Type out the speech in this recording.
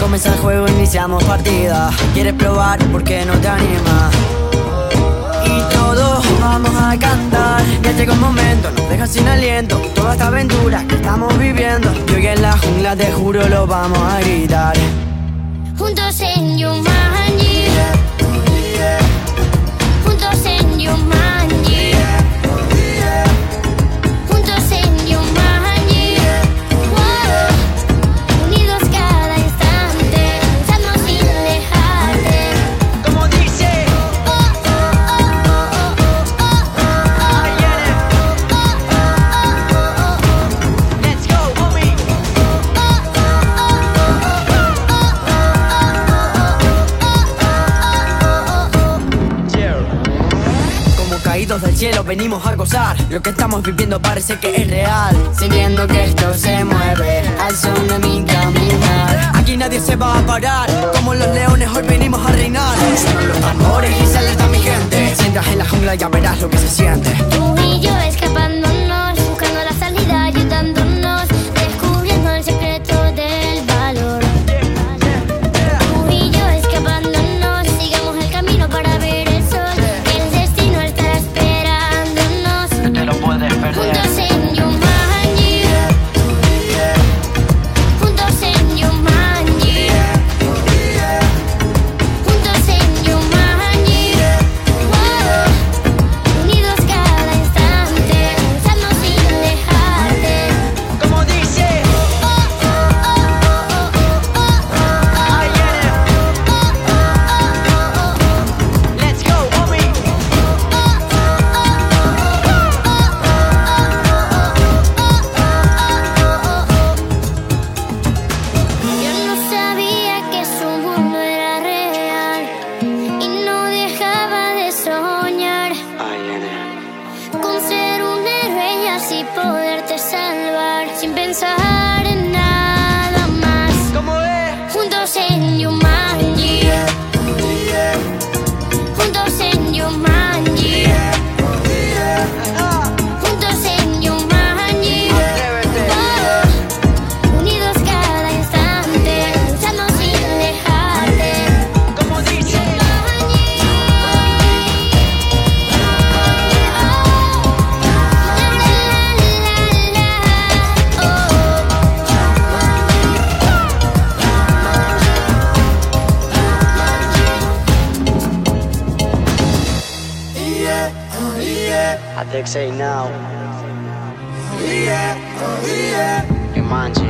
Comienza el juego, iniciamos partida. ¿Quieres probar? ¿Por qué no te animas? Llegó un momento, nos deja sin aliento. Toda esta aventura que estamos viviendo. Y hoy en la jungla, te juro, lo vamos a gritar. Juntos en Yumanji. Caídos del cielo venimos a gozar. Lo que estamos viviendo parece que es real. Sintiendo que esto se mueve al son de mi caminar. Aquí nadie se va a parar. Como los leones hoy venimos a reinar. Los tambores y se alerta mi gente. Si entras en la jungla ya verás lo que se siente así poderte salvar sin pensar I think say now. Yeah, oh yeah. Imagine.